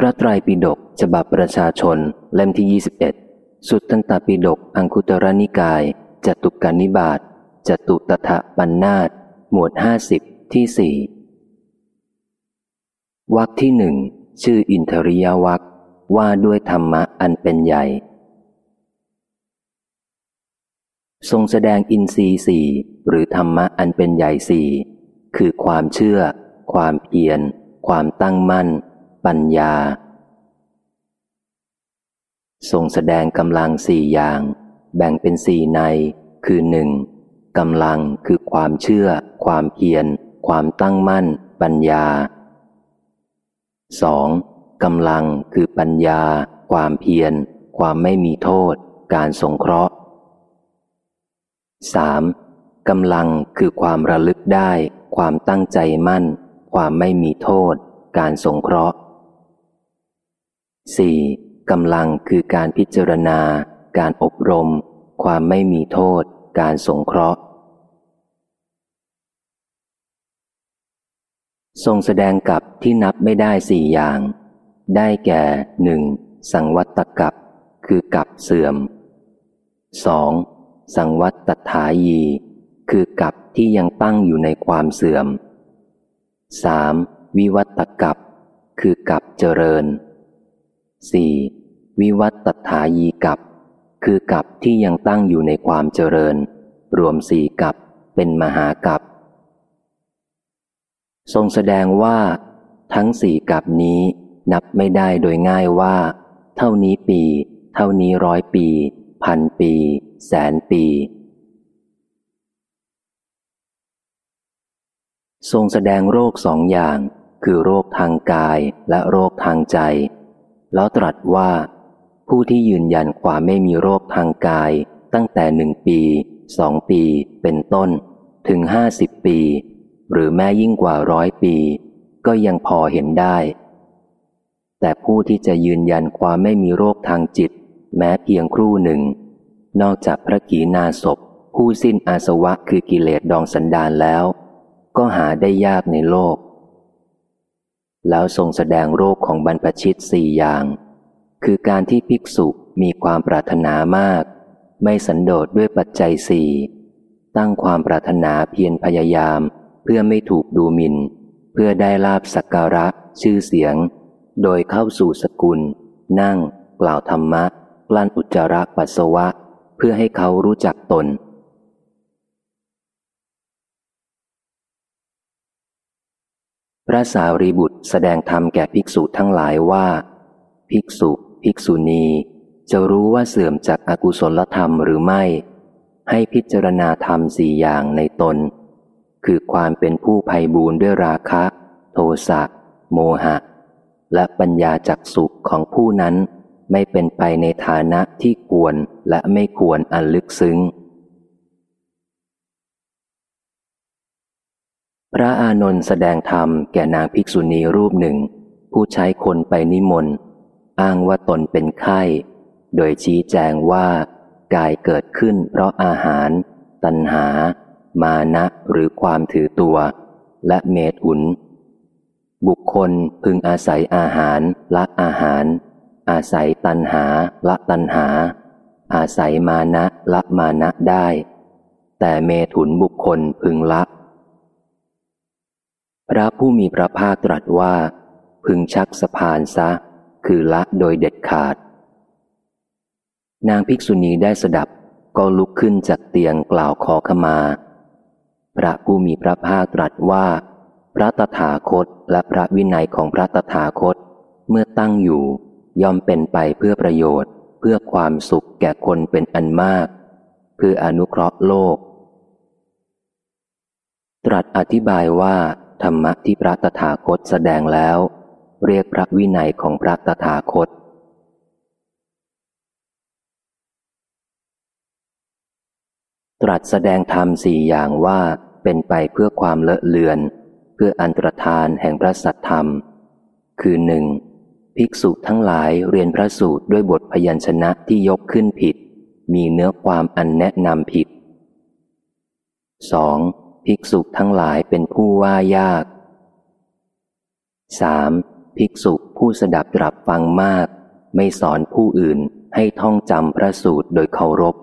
พระไตรปิฎกฉบับประชาชนเล่มที่ 21 สุตตันตปิฎกอังคุตรนิกาย จตุกานิบาตจตุตถะปัญนาตหมวดห้าสิบที่สี่วักที่หนึ่งชื่ออินทริยวักว่าด้วยธรรมะอันเป็นใหญ่ ทรงแสดงอินทรีสี่หรือธรรมะอันเป็นใหญ่สี่คือความเชื่อ ความเพียร ความตั้งมั่น ปัญญา ทรงแสดงกำลังสี่อย่าง แบ่งเป็นสี่ใน คือหนึ่งกำลังคือความเชื่อ ความเพียร ความตั้งมั่น ปัญญา 2. กำลังคือปัญญา ความเพียร ความไม่มีโทษ การสงเคราะห์ 3. กำลังคือความระลึกได้ ความตั้งใจมั่น ความไม่มีโทษ การสงเคราะห์ 4. กำลังคือการพิจารณา การอบรม ความไม่มีโทษ การสงเคราะห์ ทรงแสดงกับที่นับไม่ได้สี่อย่าง ได้แก่หนึ่งสังวัตตกับ คือกับเสื่อม 2. สังวัตตถายี คือกับที่ยังตั้งอยู่ในความเสื่อม 3. วิวัตกับ คือกับเจริญ 4. วิวัตตถายีกับ คือกับที่ยังตั้งอยู่ในความเจริญ รวมสี่กับเป็นมหากับ ทรงแสดงว่า ทั้งสี่กับนี้นับไม่ได้โดยง่ายว่า เท่านี้ปี เท่านี้ร้อยปี พันปี แสนปี ทรงแสดงโรคสองอย่าง คือโรคทางกายและโรคทางใจ แล้วตรัสว่า ผู้ที่ยืนยันความไม่มีโรคทางกาย ตั้งแต่หนึ่งปีสองปี เป็นต้น ถึงห้าสิบปี หรือแม้ยิ่งกว่าร้อยปี ก็ยังพอเห็นได้ แต่ผู้ที่จะยืนยันความไม่มีโรคทางจิต แม้เพียงครู่หนึ่ง นอกจากพระกีนาศพผู้สิ้นอาสวะคือกิเลสดองสันดานแล้ว ก็หาได้ยากในโลก แล้วทรงแสดงโรคของบรรพชิตสี่อย่าง คือการที่ภิกษุมีความปรารถนามาก ไม่สันโดษด้วยปัจจัยสี่ตั้งความปรารถนาเพียรพยายาม เพื่อไม่ถูกดูหมิน่น เพื่อได้ลาบสักการะ ชื่อเสียง โดยเข้าสู่สกุล นั่ง กล่าวธรรมะ กลั้นอุจจาระปัสสาวะ เพื่อให้เขารู้จักตน พระสารีบุตรแสดงธรรมแก่ภิกษุทั้งหลายว่า ภิกษุภิกษุณีจะรู้ว่าเสื่อมจากอากุศลธรรมหรือไม่ ให้พิจารณาธรรมสี่อย่างในตน คือความเป็นผู้ภัยบูนด้วยราคะ โทสะโมหะ และปัญญาจักสุขของผู้นั้นไม่เป็นไปในฐานะที่ควรและไม่ควรอันลึกซึ้ง พระอานนท์แสดงธรรมแก่นางภิกษุณีรูปหนึ่ง ผู้ใช้คนไปนิมนต์ อ้างว่าตนเป็นไข้ โดยชี้แจงว่ากายเกิดขึ้นเพราะอาหาร ตัณหา มานะหรือความถือตัว และเมตุน บุคคลพึงอาศัยอาหารละอาหาร อาศัยตันหาละตันหา อาศัยมานะละมานะได้ แต่เมถุนบุคคลพึงละ พระผู้มีพระภาคตรัสว่า พึงชักสะพานซะ คือละโดยเด็ดขาด นางภิกษุณีได้สดับก็ลุกขึ้นจากเตียงกล่าวขอขมา พระผู้มีพระภาคตรัสว่า พระตถาคตและพระวินัยของพระตถาคต เมื่อตั้งอยู่ ย่อมเป็นไปเพื่อประโยชน์ เพื่อความสุขแก่คนเป็นอันมาก เพื่ออนุเคราะห์โลก ตรัสอธิบายว่า ธรรมะที่พระตถาคตแสดงแล้ว เรียกพระวินัยของพระตถาคต ตรัสแสดงธรรมสี่อย่างว่าเป็นไปเพื่อความเลอะเลือน เพื่ออันตรธานแห่งพระสัทธรรม คือหนึ่งภิกษุทั้งหลายเรียนพระสูตรด้วยบทพยัญชนะที่ยกขึ้นผิด มีเนื้อความอันแนะนำผิด 2. ภิกษุทั้งหลายเป็นผู้ว่ายาก 3. ภิกษุผู้สดับตรับฟังมาก ไม่สอนผู้อื่นให้ท่องจำพระสูตรโดยเคารพ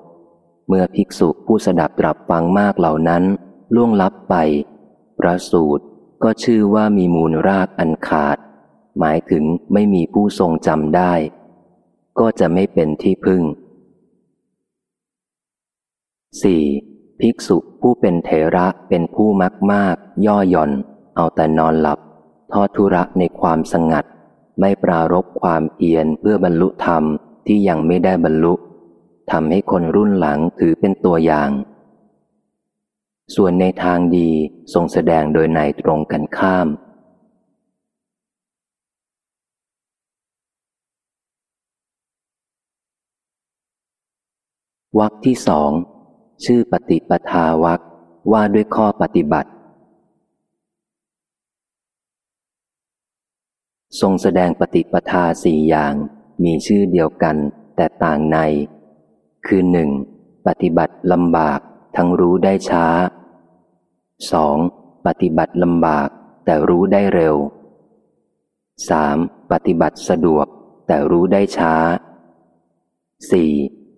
เมื่อภิกษุผู้สดับตรับฟังมากเหล่านั้น ล่วงลับไป พระสูตรก็ชื่อว่ามีมูลรากอันขาด หมายถึงไม่มีผู้ทรงจำได้ ก็จะไม่เป็นที่พึ่ง 4. ภิกษุผู้เป็นเถระเป็นผู้มักมาก ย่อหย่อน เอาแต่นอนหลับ ทอดทุระในความสงัด ไม่ปรารบความเพียรเพื่อบรรลุธรรมที่ยังไม่ได้บรรลุทำให้คนรุ่นหลังถือเป็นตัวอย่าง ส่วนในทางดีทรงแสดงโดยในตรงกันข้าม วักที่สอง ชื่อปฏิปทาวักว่าด้วยข้อปฏิบัติ ทรงแสดงปฏิปทาสี่อย่างมีชื่อเดียวกันแต่ต่างใน คือหนึ่งปฏิบัติลำบากทั้งรู้ได้ช้าสองปฏิบัติลำบากแต่รู้ได้เร็วสามปฏิบัติสะดวกแต่รู้ได้ช้าสี่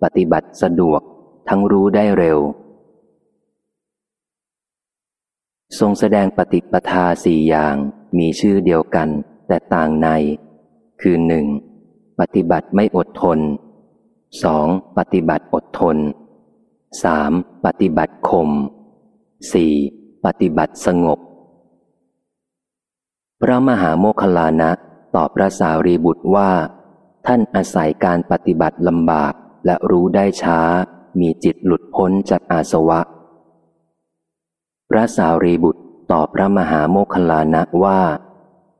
ปฏิบัติสะดวก ทั้งรู้ได้เร็ว ทรงแสดงปฏิปทาสี่อย่างมีชื่อเดียวกันแต่ต่างใน คือหนึ่งปฏิบัติไม่อดทนสองปฏิบัติอดทนสามปฏิบัติคมสี่ปฏิบัติสงบ พระมหาโมคลานะตอบพระสารีบุตรว่า ท่านอาศัยการปฏิบัติลำบากและรู้ได้ช้า มีจิตหลุดพ้นจากอาสวะ พระสารีบุตรตอบพระมหาโมคลานะว่า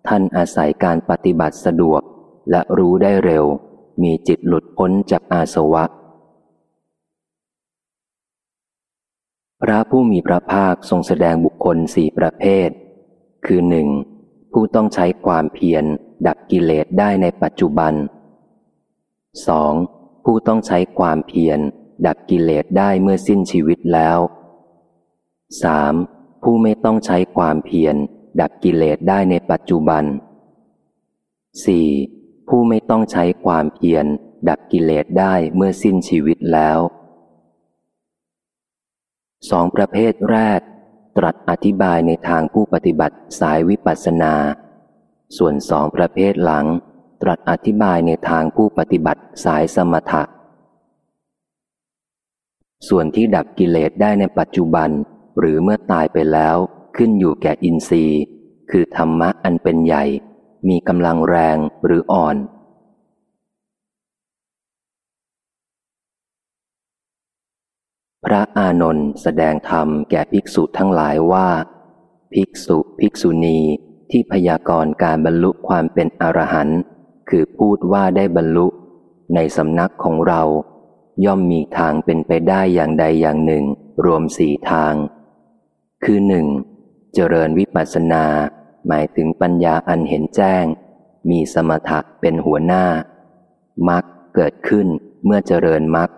ท่านอาศัยการปฏิบัติสะดวกและรู้ได้เร็ว มีจิตหลุดพ้นจากอาสวะ พระผู้มีพระภาคทรงแสดงบุคคลสี่ประเภท คือหนึ่งผู้ต้องใช้ความเพียรดับกิเลสได้ในปัจจุบัน 2. ผู้ต้องใช้ความเพียร ดับกิเลสได้เมื่อสิ้นชีวิตแล้ว 3. ผู้ไม่ต้องใช้ความเพียร ดับกิเลสได้ในปัจจุบัน 4. ผู้ไม่ต้องใช้ความเพียร ดับกิเลสได้เมื่อสิ้นชีวิตแล้วสองประเภทแรก ตรัสอธิบายในทางผู้ปฏิบัติสายวิปัสสนา ส่วนสองประเภทหลัง ตรัสอธิบายในทางผู้ปฏิบัติสายสมถะ ส่วนที่ดับกิเลสได้ในปัจจุบัน หรือเมื่อตายไปแล้วขึ้นอยู่แก่อินทรีย์ คือธรรมะอันเป็นใหญ่ มีกำลังแรงหรืออ่อน พระอานนท์แสดงธรรมแก่ภิกษุทั้งหลายว่า ภิกษุภิกษุณีที่พยากรณ์การบรรลุความเป็นอรหันต์คือพูดว่าได้บรรลุ ในสำนักของเรา ย่อมมีทางเป็นไปได้อย่างใดอย่างหนึ่ง รวมสี่ทาง คือหนึ่งเจริญวิปัสสนา หมายถึงปัญญาอันเห็นแจ้ง มีสมถะเป็นหัวหน้า มักเกิดขึ้นเมื่อเจริญมัก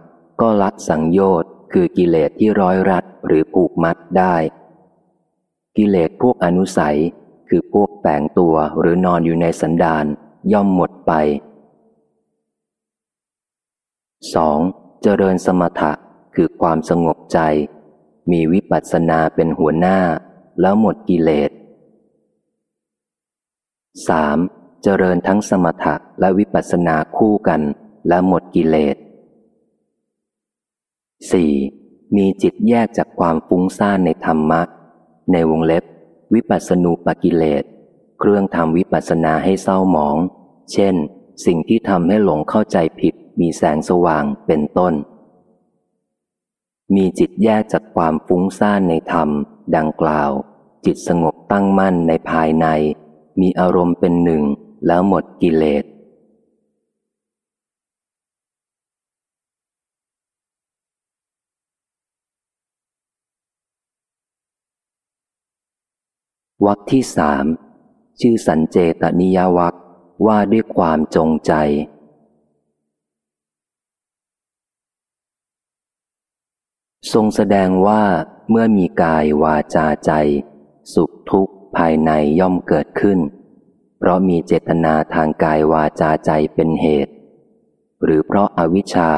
ก็ละสังโยชน์คือกิเลสที่ร้อยรัดหรือผูกมัดได้ กิเลสพวกอนุสัยคือพวกแต่งตัวหรือนอนอยู่ในสันดานย่อมหมดไป 2. เจริญสมถะคือความสงบใจ มีวิปัสสนาเป็นหัวหน้า แล้วหมดกิเลส 3. เจริญทั้งสมถะและวิปัสสนาคู่กันและหมดกิเลส 4. มีจิตแยกจากความฟุ้งซ่านในธรรมะ ในวงเล็บ วิปัสสนูปกิเลส เครื่องทำวิปัสสนาให้เศร้าหมอง เช่น สิ่งที่ทำให้หลงเข้าใจผิด มีแสงสว่างเป็นต้น มีจิตแยกจากความฟุ้งซ่านในธรรม ดังกล่าว จิตสงบตั้งมั่นในภายใน มีอารมณ์เป็นหนึ่งแล้วหมดกิเลสวักที่สามชื่อสันเจตนิยวัก ว่าด้วยความจงใจ ทรงแสดงว่าเมื่อมีกายวาจาใจ สุขทุกข์ภายในย่อมเกิดขึ้น เพราะมีเจตนาทางกายวาจาใจเป็นเหตุ หรือเพราะอาวิชชา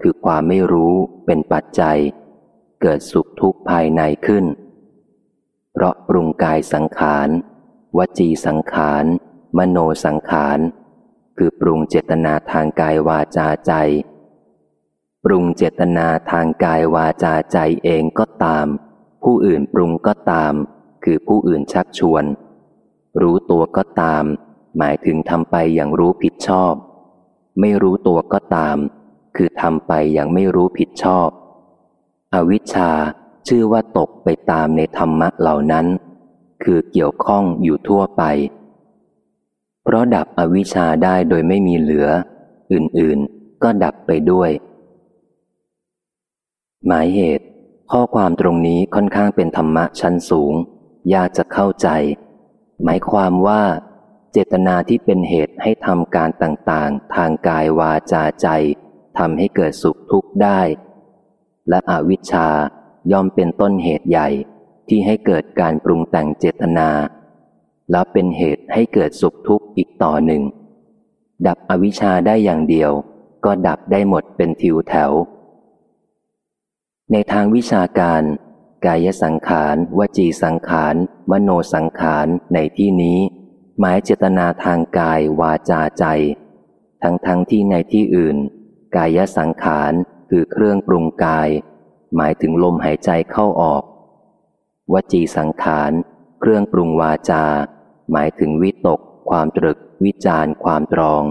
คือความไม่รู้เป็นปัจจัย เกิดสุขทุกข์ภายในขึ้น เพราะปรุงกายสังขาร วจีสังขาร มโนสังขาร คือปรุงเจตนาทางกายวาจาใจ ปรุงเจตนาทางกายวาจาใจเองก็ตาม ผู้อื่นปรุงก็ตาม คือผู้อื่นชักชวน รู้ตัวก็ตาม หมายถึงทำไปอย่างรู้ผิดชอบ ไม่รู้ตัวก็ตาม คือทำไปอย่างไม่รู้ผิดชอบ อวิชชาชื่อว่าตกไปตามในธรรมะเหล่านั้น คือเกี่ยวข้องอยู่ทั่วไป เพราะดับอวิชชาได้โดยไม่มีเหลือ อื่นๆ ก็ดับไปด้วย หมายเหตุ ข้อความตรงนี้ค่อนข้างเป็นธรรมะชั้นสูง ยากจะเข้าใจ หมายความว่า เจตนาที่เป็นเหตุให้ทำการต่างๆ ทางกายวาจาใจทำให้เกิดสุขทุกข์ได้ และอวิชชาย่อมเป็นต้นเหตุใหญ่ที่ให้เกิดการปรุงแต่งเจตนา แล้วเป็นเหตุให้เกิดสุขทุกข์อีกต่อหนึ่ง ดับอวิชชาได้อย่างเดียว ก็ดับได้หมดเป็นทิวแถว ในทางวิชาการ กายสังขาร วจีสังขาร มโนสังขารในที่นี้ หมายเจตนาทางกายวาจาใจ ทั้งทั้งที่ในที่อื่น กายสังขารคือเครื่องปรุงกาย หมายถึงลมหายใจเข้าออก วจีสังขาร เครื่องปรุงวาจา หมายถึงวิตก ความตรึก วิจารความตรอง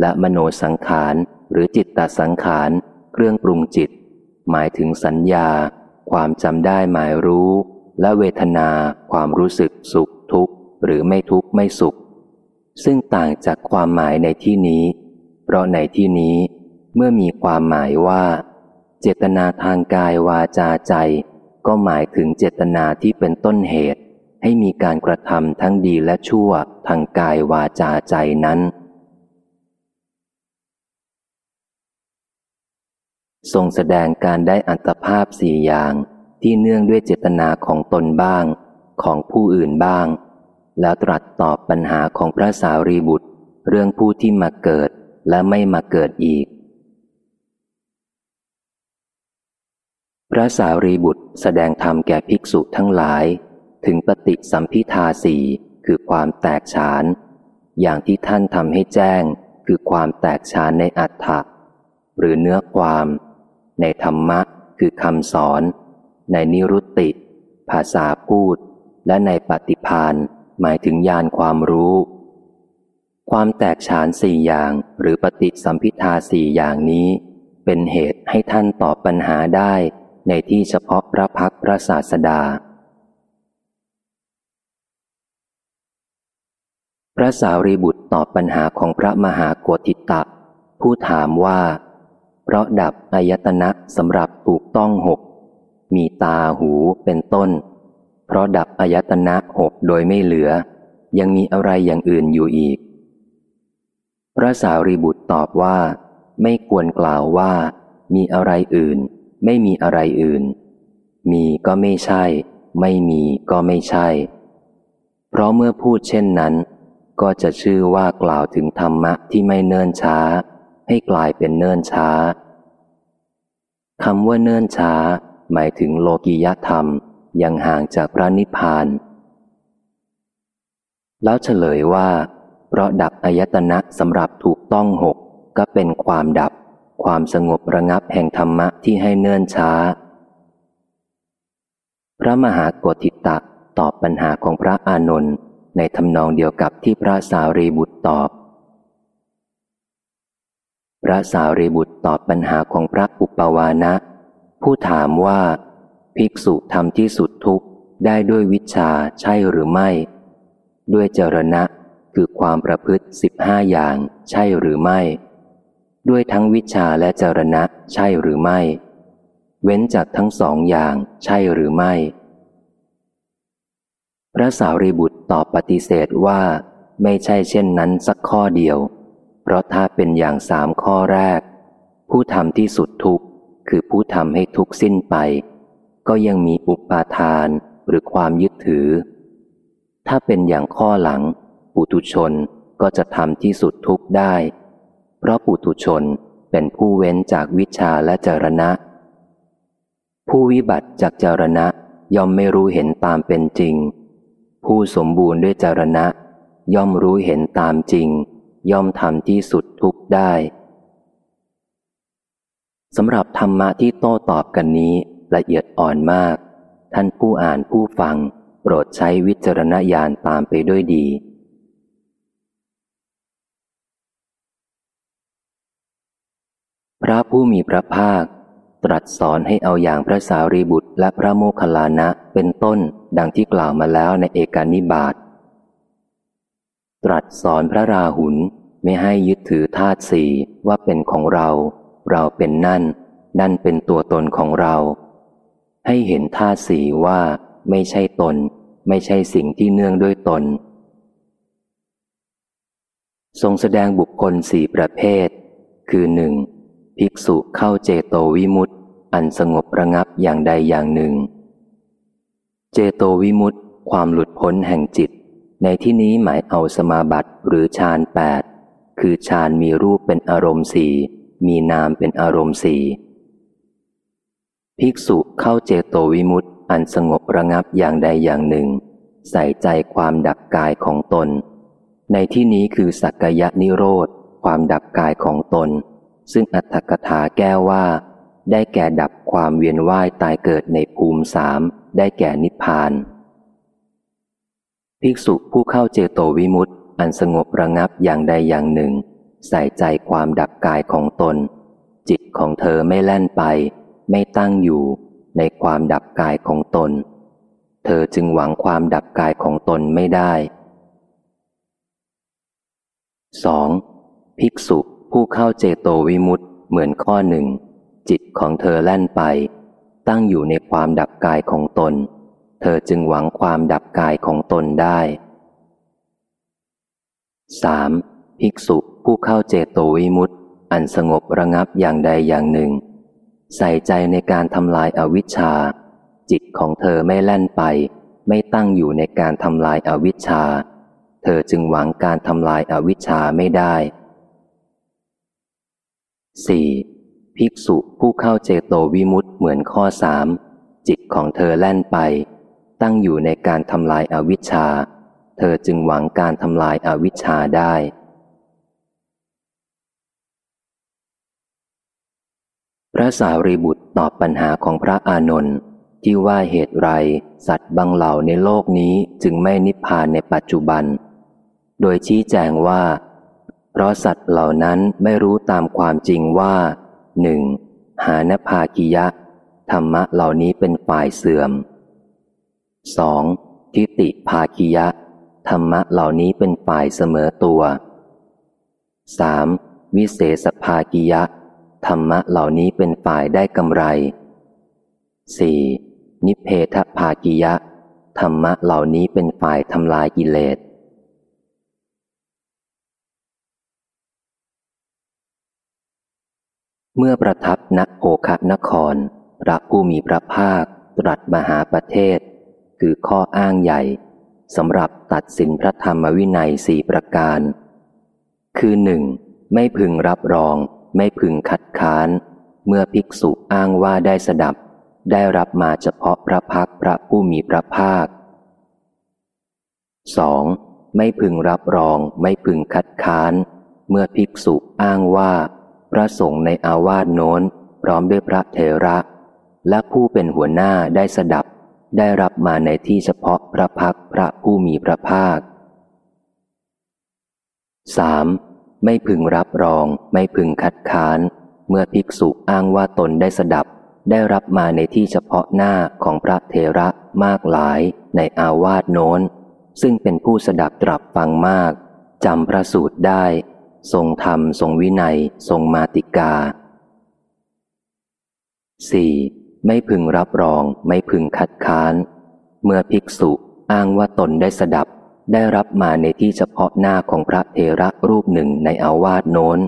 และมโนสังขารหรือจิตตสังขาร เครื่องปรุงจิต หมายถึงสัญญา ความจำได้หมายรู้ และเวทนา ความรู้สึกสุขทุกข์ หรือไม่ทุกข์ไม่สุข ซึ่งต่างจากความหมายในที่นี้ เพราะในที่นี้ เมื่อมีความหมายว่า เจตนาทางกายวาจาใจ ก็หมายถึงเจตนาที่เป็นต้นเหตุ ให้มีการกระทำทั้งดีและชั่วทางกายวาจาใจนั้น ทรงแสดงการได้อัตภาพสี่อย่างที่เนื่องด้วยเจตนาของตนบ้าง ของผู้อื่นบ้าง แล้วตรัสตอบปัญหาของพระสารีบุตร เรื่องผู้ที่มาเกิดและไม่มาเกิดอีก พระสารีบุตรแสดงธรรมแก่ภิกษุทั้งหลาย ถึงปฏิสัมพิทาสี่คือความแตกฉาน อย่างที่ท่านทำให้แจ้งคือความแตกฉานในอัฏฐะหรือเนื้อความ ในธรรมะคือคำสอน ในนิรุตติ ภาษาพูด และในปฏิพานหมายถึงญาณความรู้ ความแตกฉานสี่อย่างหรือปฏิสัมพิทาสี่อย่างนี้ เป็นเหตุให้ท่านตอบปัญหาได้ในที่เฉพาะพระพักพระศาสดา ระสารีบุตรตอบปัญหาของพระมหาโกธิตะ ผู้ถามว่า เพราะดับอายตนะสำหรับถูกต้องหก มีตาหูเป็นต้น เพราะดับอายตนะหกโดยไม่เหลือ ยังมีอะไรอย่างอื่นอยู่อีก พระสารีบุตรตอบว่า ไม่ควรกล่าวว่า มีอะไรอื่น ไม่มีอะไรอื่น มีก็ไม่ใช่ ไม่มีก็ไม่ใช่ เพราะเมื่อพูดเช่นนั้น ก็จะชื่อว่ากล่าวถึงธรรมะที่ไม่เนิ่นช้า ให้กลายเป็นเนิ่นช้าคำว่าเนิ่นช้า หมายถึงโลกิยธรรมยังห่างจากพระนิพพาน แล้วเฉลยว่า เพราะดับอายตนะสำหรับถูกต้องหกก็เป็นความดับ ความสงบระงับแห่งธรรมะที่ให้เนิ่นช้า พระมหากติตะตอบปัญหาของพระอานนท์ ในทำนองเดียวกับที่พระสารีบุตรตอบ พระสารีบุตรตอบปัญหาของพระอุปวานะ ผู้ถามว่า ภิกษุทำที่สุดทุกได้ด้วยวิชาใช่หรือไม่ ด้วยเจรณะคือความประพฤติสิบห้าอย่างใช่หรือไม่ ด้วยทั้งวิชาและเจรณะใช่หรือไม่ เว้นจากทั้งสองอย่างใช่หรือไม่ พระสารีบุตรตอบปฏิเสธว่าไม่ใช่เช่นนั้นสักข้อเดียว เพราะถ้าเป็นอย่างสามข้อแรก ผู้ทำที่สุดทุกข์คือผู้ทำให้ทุกข์สิ้นไป ก็ยังมีอุปาทานหรือความยึดถือ ถ้าเป็นอย่างข้อหลัง ปุถุชนก็จะทำที่สุดทุกข์ได้ เพราะปุถุชนเป็นผู้เว้นจากวิชาและจรณะ ผู้วิบัติจากจรณะย่อมไม่รู้เห็นตามเป็นจริง ผู้สมบูรณ์ด้วยจารณะ ย่อมรู้เห็นตามจริง ย่อมทำที่สุดทุกได้สำหรับธรรมะที่โต้ตอบกันนี้ละเอียดอ่อนมาก ท่านผู้อ่านผู้ฟัง โปรดใช้วิจารณญาณตามไปด้วยดี พระผู้มีพระภาค ตรัสสอนให้เอาอย่างพระสารีบุตรและพระโมคคัลลานะเป็นต้น ดังที่กล่าวมาแล้วในเอกานิบาตตรัสสอนพระราหุลไม่ให้ยึดถือธาตุสี่ว่าเป็นของเรา เราเป็นนั่น นั่นเป็นตัวตนของเรา ให้เห็นท่าสีว่าไม่ใช่ตน ไม่ใช่สิ่งที่เนื่องด้วยตน ทรงแสดงบุคคลสี่ประเภท คือหนึ่งภิกษุเข้าเจโตวิมุตต์อันสงบระงับอย่างใดอย่างหนึ่ง เจโตวิมุตต์ความหลุดพ้นแห่งจิต ในที่นี้หมายเอาสมาบัติหรือฌานแปดคือฌานมีรูปเป็นอารมณ์สี่มีนามเป็นอารมณ์สี่ภิกษุเข้าเจโตวิมุตต์อันสงบระงับอย่างใดอย่างหนึ่ง ใส่ใจความดับกายของตน ในที่นี้คือสักกยนิโรธ ความดับกายของตน ซึ่งอัตถกถาแก้ว่า ได้แก่ดับความเวียนว่ายตายเกิดในภูมิสาม ได้แก่นิพพาน ภิกษุผู้เข้าเจโตวิมุตต์อันสงบระงับอย่างใดอย่างหนึ่ง ใส่ใจความดับกายของตน จิตของเธอไม่แล่นไป ไม่ตั้งอยู่ในความดับกายของตน เธอจึงหวังความดับกายของตนไม่ได้ 2. ภิกษุผู้เข้าเจโตวิมุตต์เหมือนข้อหนึ่ง จิตของเธอแล่นไป ตั้งอยู่ในความดับกายของตน เธอจึงหวังความดับกายของตนได้ 3. ภิกษุผู้เข้าเจโตวิมุตต์อันสงบระงับอย่างใดอย่างหนึ่ง ใส่ใจในการทำลายอาวิชชา จิตของเธอไม่แล่นไป ไม่ตั้งอยู่ในการทำลายอาวิชชา เธอจึงหวังการทำลายอาวิชชาไม่ได้ 4. ภิกษุผู้เข้าเจโตวิมุตต์เหมือนข้อสามจิตของเธอแล่นไป ตั้งอยู่ในการทำลายอาวิชชา เธอจึงหวังการทำลายอาวิชชาได้ พระสารีบุตรตอบปัญหาของพระอานนท์ที่ว่าเหตุไร สัตว์บางเหล่าในโลกนี้จึงไม่นิพพานในปัจจุบัน โดยชี้แจงว่า เพราะสัตว์เหล่านั้นไม่รู้ตามความจริงว่า หนึ่งหานภากิยะ ธรรมะเหล่านี้เป็นฝ่ายเสื่อม 2. ทิติภากิยะ ธรรมะเหล่านี้เป็นฝ่ายเสมอตัว 3. วิเศษภากิยะ ธรรมะเหล่านี้เป็นฝ่ายได้กำไร 4. นิเพทภากิยะ ธรรมะเหล่านี้เป็นฝ่ายทำลายกิเลส เมื่อประทับณโภคนคร พระผู้มีพระภาค ตรัสมหาประเทศ คือข้ออ้างใหญ่สำหรับตัดสินพระธรรมวินัยสี่ประการ คือหนึ่งไม่พึงรับรอง ไม่พึงคัดค้าน เมื่อภิกษุอ้างว่าได้สดับ ได้รับมาเฉพาะพระพักพระผู้มีพระภาค 2. ไม่พึงรับรอง ไม่พึงคัดค้าน เมื่อภิกษุอ้างว่า พระสงฆ์ในอาวาสโน้น พร้อมด้วยพระเถระ และผู้เป็นหัวหน้าได้สดับ ได้รับมาในที่เฉพาะพระพักพระผู้มีพระภาค 3. ไม่พึงรับรอง ไม่พึงคัดค้าน เมื่อภิกษุอ้างว่าตนได้สดับ ได้รับมาในที่เฉพาะหน้าของพระเทระมากหลายในอาวาสโน้น ซึ่งเป็นผู้สดับตรับฟังมากจำพระสูตรได้ ทรงธรรม ทรงวินัย ทรงมาติกา 4. ไม่พึงรับรอง ไม่พึงคัดค้าน เมื่อภิกษุอ้างว่าตนได้สดับ ได้รับมาในที่เฉพาะหน้าของพระเทระรูปหนึ่งในอาวาสโน้น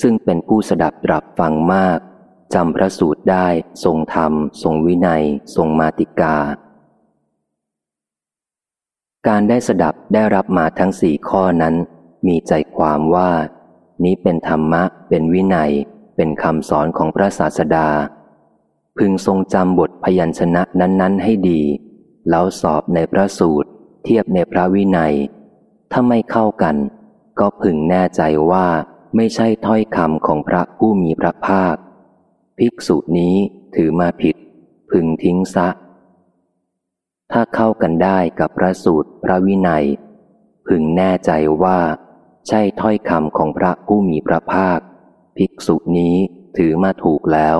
ซึ่งเป็นผู้สดับตรับฟังมากจำพระสูตรได้ ทรงธรรม ทรงวินัย ทรงมาติกา การได้สดับได้รับมาทั้งสี่ข้อนั้น มีใจความว่า นี้เป็นธรรมะ เป็นวินัย เป็นคำสอนของพระศาสดา พึงทรงจำบทพยัญชนะนั้น ๆ ให้ดี แล้วสอบในพระสูตร เทียบในพระวินัย ถ้าไม่เข้ากัน ก็พึงแน่ใจว่าไม่ใช่ถ้อยคำของพระผู้มีพระภาค ภิกษุนี้ถือมาผิด พึงทิ้งซะ ถ้าเข้ากันได้กับพระสูตรพระวินัย พึงแน่ใจว่า ใช่ถ้อยคำของพระผู้มีพระภาค ภิกษุนี้ถือมาถูกแล้ว